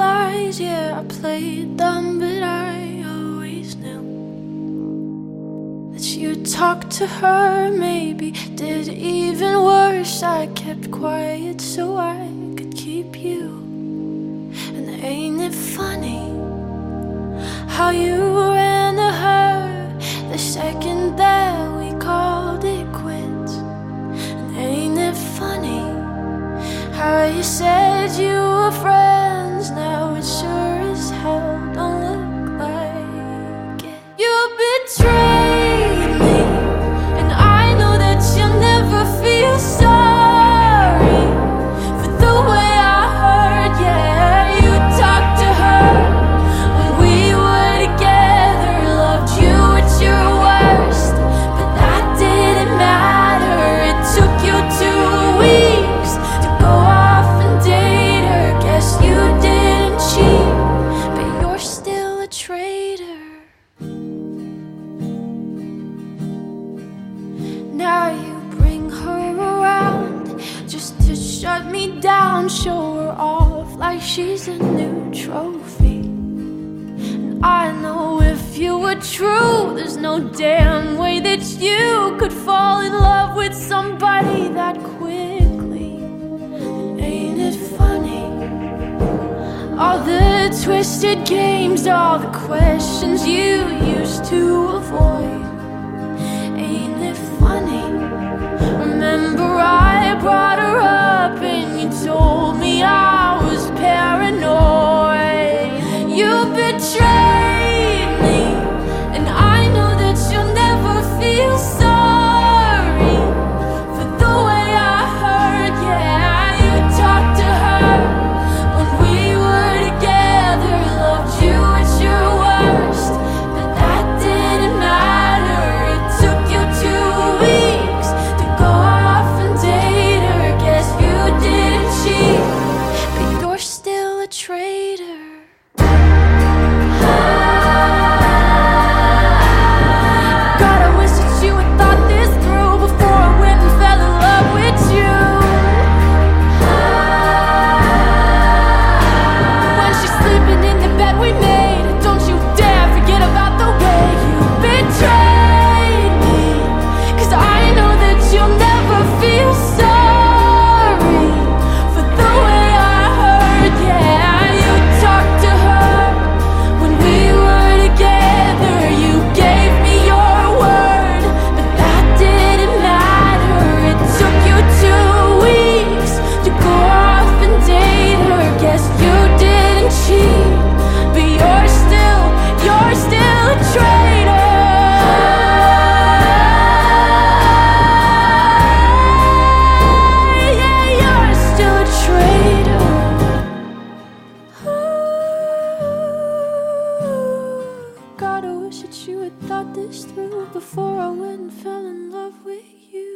lies. Yeah, I played dumb, but I always knew that you talked to her, maybe did even worse. I kept quiet so I could keep you. And ain't it funny how you ran to her the second that we called it quits? And ain't it funny how you said you were afraid? down, show her off like she's a new trophy. And I know if you were true, there's no damn way that you could fall in love with somebody that quickly. Ain't it funny? All the twisted games, all the questions you used to avoid. through before I went and fell in love with you.